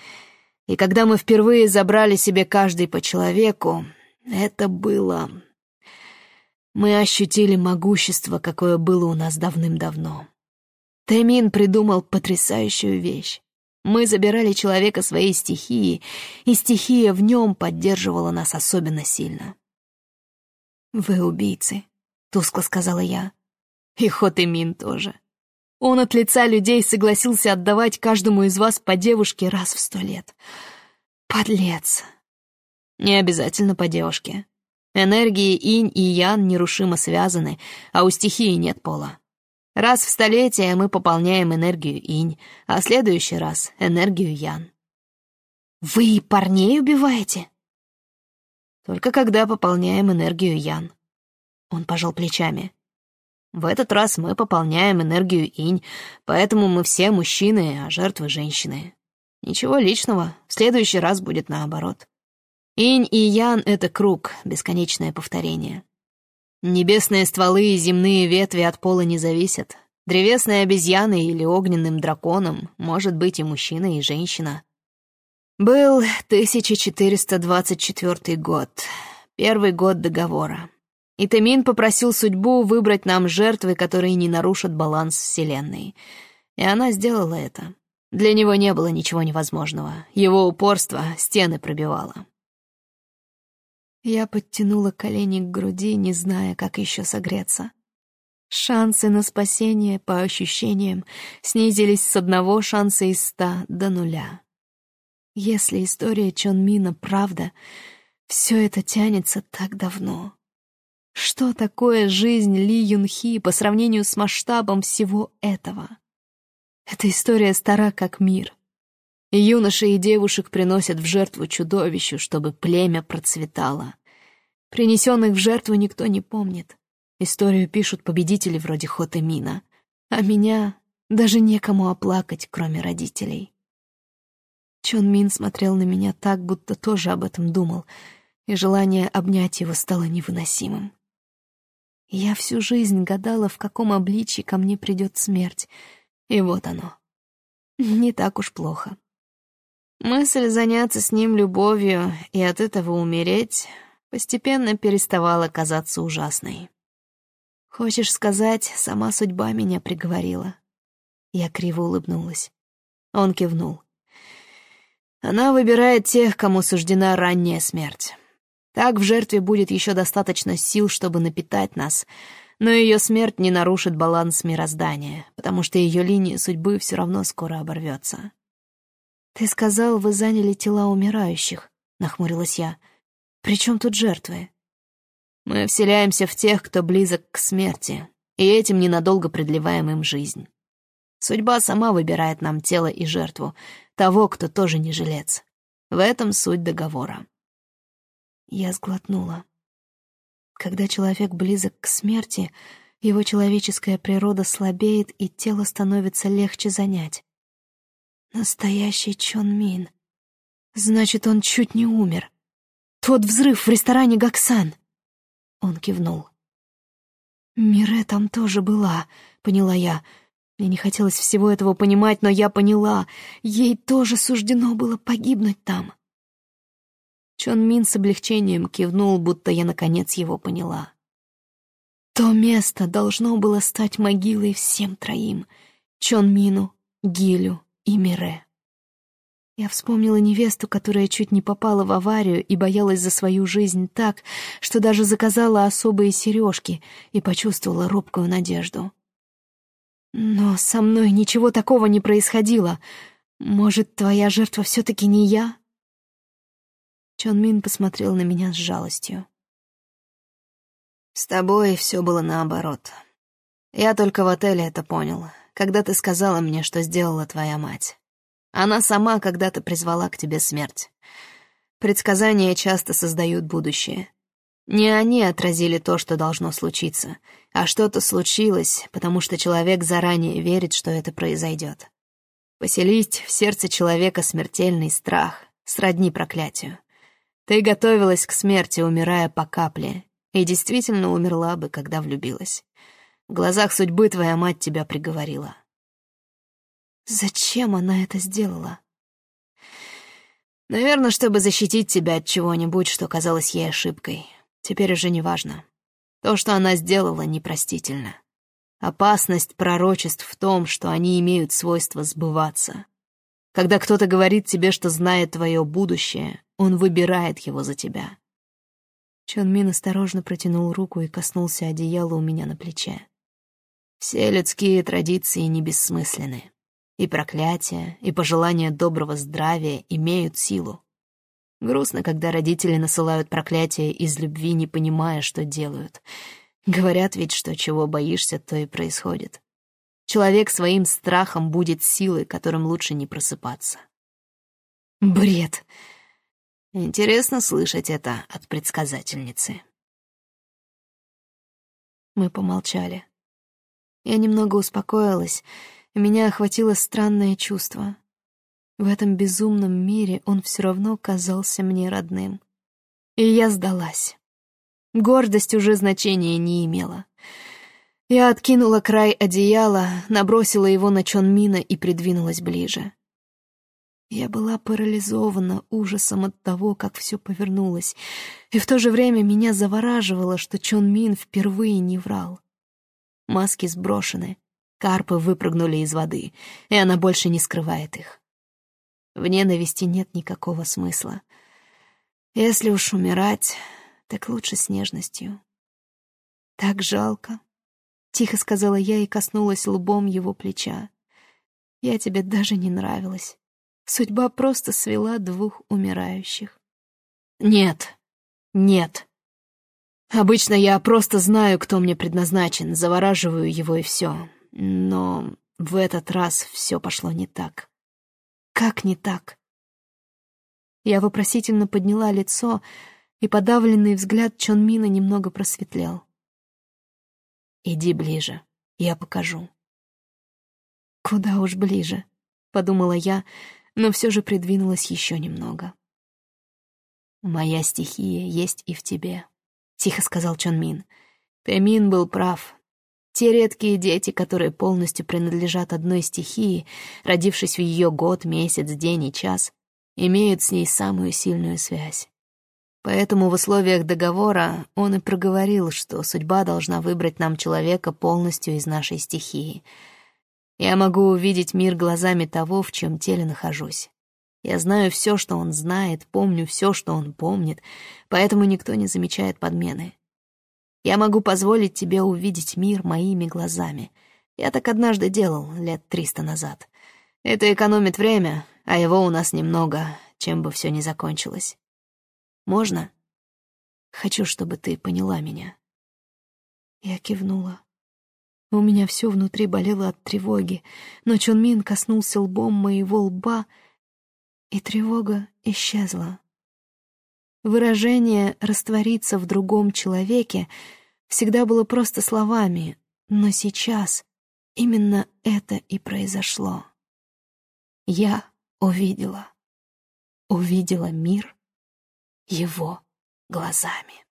И когда мы впервые забрали себе каждый по человеку, это было... Мы ощутили могущество, какое было у нас давным-давно. Таймин придумал потрясающую вещь. Мы забирали человека своей стихии, и стихия в нем поддерживала нас особенно сильно. «Вы убийцы», — тускло сказала я. «И Хотэмин тоже. Он от лица людей согласился отдавать каждому из вас по девушке раз в сто лет. Подлец!» «Не обязательно по девушке. Энергии инь и ян нерушимо связаны, а у стихии нет пола. Раз в столетие мы пополняем энергию инь, а в следующий раз — энергию ян. Вы парней убиваете? Только когда пополняем энергию ян. Он пожал плечами. В этот раз мы пополняем энергию инь, поэтому мы все мужчины, а жертвы женщины. Ничего личного, в следующий раз будет наоборот. Инь и ян — это круг, бесконечное повторение. Небесные стволы и земные ветви от пола не зависят. Древесной обезьяной или огненным драконом может быть и мужчина, и женщина. Был 1424 год, первый год договора. И Тамин попросил судьбу выбрать нам жертвы, которые не нарушат баланс Вселенной. И она сделала это. Для него не было ничего невозможного. Его упорство стены пробивало. Я подтянула колени к груди, не зная, как еще согреться. Шансы на спасение, по ощущениям, снизились с одного шанса из ста до нуля. Если история Чон Мина правда, все это тянется так давно. Что такое жизнь Ли Юнхи по сравнению с масштабом всего этого? Эта история стара как мир. Юношей и девушек приносят в жертву чудовищу, чтобы племя процветало. Принесенных в жертву никто не помнит. Историю пишут победители вроде Хота Мина. А меня даже некому оплакать, кроме родителей. Чон Мин смотрел на меня так, будто тоже об этом думал, и желание обнять его стало невыносимым. Я всю жизнь гадала, в каком обличье ко мне придет смерть, и вот оно. Не так уж плохо. Мысль заняться с ним любовью и от этого умереть постепенно переставала казаться ужасной. «Хочешь сказать, сама судьба меня приговорила?» Я криво улыбнулась. Он кивнул. «Она выбирает тех, кому суждена ранняя смерть. Так в жертве будет еще достаточно сил, чтобы напитать нас, но ее смерть не нарушит баланс мироздания, потому что ее линия судьбы все равно скоро оборвется. «Ты сказал, вы заняли тела умирающих», — нахмурилась я. «При чем тут жертвы?» «Мы вселяемся в тех, кто близок к смерти, и этим ненадолго продлеваем им жизнь. Судьба сама выбирает нам тело и жертву, того, кто тоже не жилец. В этом суть договора». Я сглотнула. Когда человек близок к смерти, его человеческая природа слабеет, и тело становится легче занять. Настоящий Чон Мин. Значит, он чуть не умер. Тот взрыв в ресторане Гаксан. Он кивнул. Мире там тоже была, поняла я. Мне не хотелось всего этого понимать, но я поняла. Ей тоже суждено было погибнуть там. Чон Мин с облегчением кивнул, будто я наконец его поняла. То место должно было стать могилой всем троим — Чон Мину, Гилю и Мире. Я вспомнила невесту, которая чуть не попала в аварию и боялась за свою жизнь так, что даже заказала особые сережки и почувствовала робкую надежду. Но со мной ничего такого не происходило. Может, твоя жертва все-таки не я? Чон Мин посмотрел на меня с жалостью. «С тобой все было наоборот. Я только в отеле это понял, когда ты сказала мне, что сделала твоя мать. Она сама когда-то призвала к тебе смерть. Предсказания часто создают будущее. Не они отразили то, что должно случиться, а что-то случилось, потому что человек заранее верит, что это произойдет. Поселить в сердце человека смертельный страх сродни проклятию. Ты готовилась к смерти, умирая по капле, и действительно умерла бы, когда влюбилась. В глазах судьбы твоя мать тебя приговорила. Зачем она это сделала? Наверное, чтобы защитить тебя от чего-нибудь, что казалось ей ошибкой. Теперь уже не важно. То, что она сделала, непростительно. Опасность пророчеств в том, что они имеют свойство сбываться. Когда кто-то говорит тебе, что знает твое будущее, он выбирает его за тебя. Чон Мин осторожно протянул руку и коснулся одеяла у меня на плече. Все людские традиции не бессмысленны. И проклятия, и пожелания доброго здравия имеют силу. Грустно, когда родители насылают проклятия из любви, не понимая, что делают. Говорят ведь, что чего боишься, то и происходит. Человек своим страхом будет силой, которым лучше не просыпаться. Бред. Интересно слышать это от предсказательницы. Мы помолчали. Я немного успокоилась, меня охватило странное чувство. В этом безумном мире он все равно казался мне родным. И я сдалась. Гордость уже значения не имела. Я откинула край одеяла, набросила его на Чон Мина и придвинулась ближе. Я была парализована ужасом от того, как все повернулось, и в то же время меня завораживало, что Чон Мин впервые не врал. Маски сброшены, Карпы выпрыгнули из воды, и она больше не скрывает их. В ненависти нет никакого смысла. Если уж умирать, так лучше с нежностью. «Так жалко», — тихо сказала я и коснулась лбом его плеча. «Я тебе даже не нравилась. Судьба просто свела двух умирающих». «Нет, нет. Обычно я просто знаю, кто мне предназначен, завораживаю его и все. Но в этот раз все пошло не так. Как не так? Я вопросительно подняла лицо, и подавленный взгляд Чонмина немного просветлел. «Иди ближе, я покажу». «Куда уж ближе», — подумала я, но все же придвинулась еще немного. «Моя стихия есть и в тебе», — тихо сказал Чонмин. Пемин был прав. Те редкие дети, которые полностью принадлежат одной стихии, родившись в ее год, месяц, день и час, имеют с ней самую сильную связь. Поэтому в условиях договора он и проговорил, что судьба должна выбрать нам человека полностью из нашей стихии. Я могу увидеть мир глазами того, в чем теле нахожусь. Я знаю все, что он знает, помню все, что он помнит, поэтому никто не замечает подмены. Я могу позволить тебе увидеть мир моими глазами. Я так однажды делал, лет триста назад. Это экономит время, а его у нас немного, чем бы все ни закончилось. Можно? Хочу, чтобы ты поняла меня». Я кивнула. У меня все внутри болело от тревоги, но Чон Мин коснулся лбом моего лба, и тревога исчезла. Выражение «раствориться в другом человеке» всегда было просто словами, но сейчас именно это и произошло. Я увидела, увидела мир его глазами.